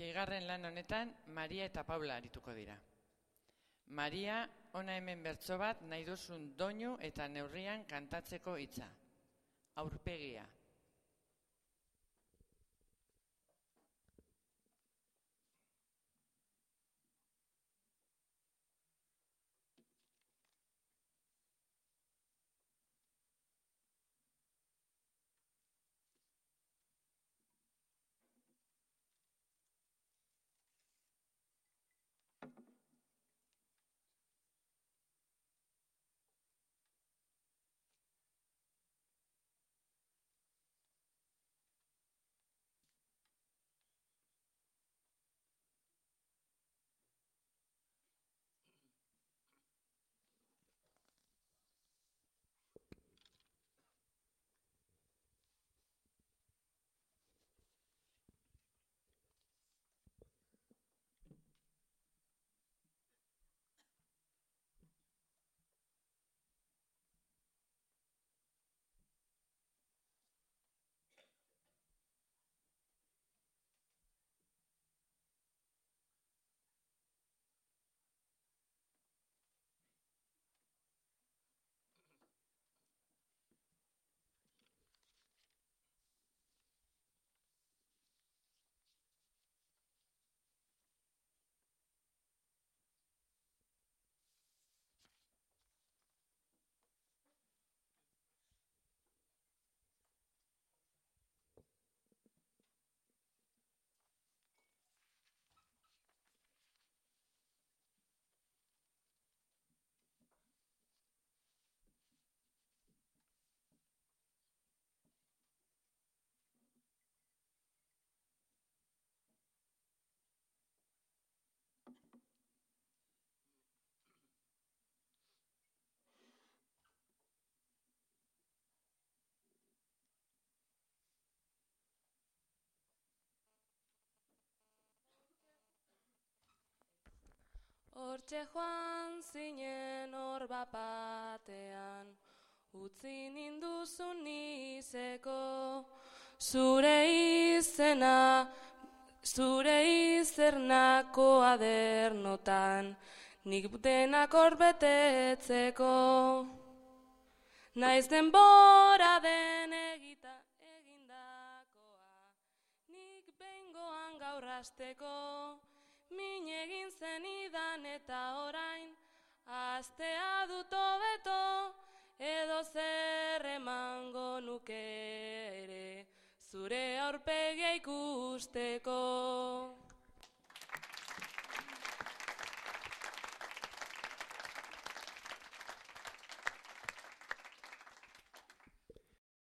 Seigarren lan honetan Maria eta Paula arituko dira. Maria, ona hemen bertso bat nahi duzun doinu eta neurrian kantatzeko hitza. Aurpegia. Hortxe joan zinen hor bapatean, utzi ninduzun nizeko, zure izena, zure izernako adernotan, nik denak hor betetzeko. Naiz denbora den egita egindakoa, nik bengoan gaur hasteko, min astea dut hobeto, edo zer emango nuke ere, zure aurpegia ikusteko.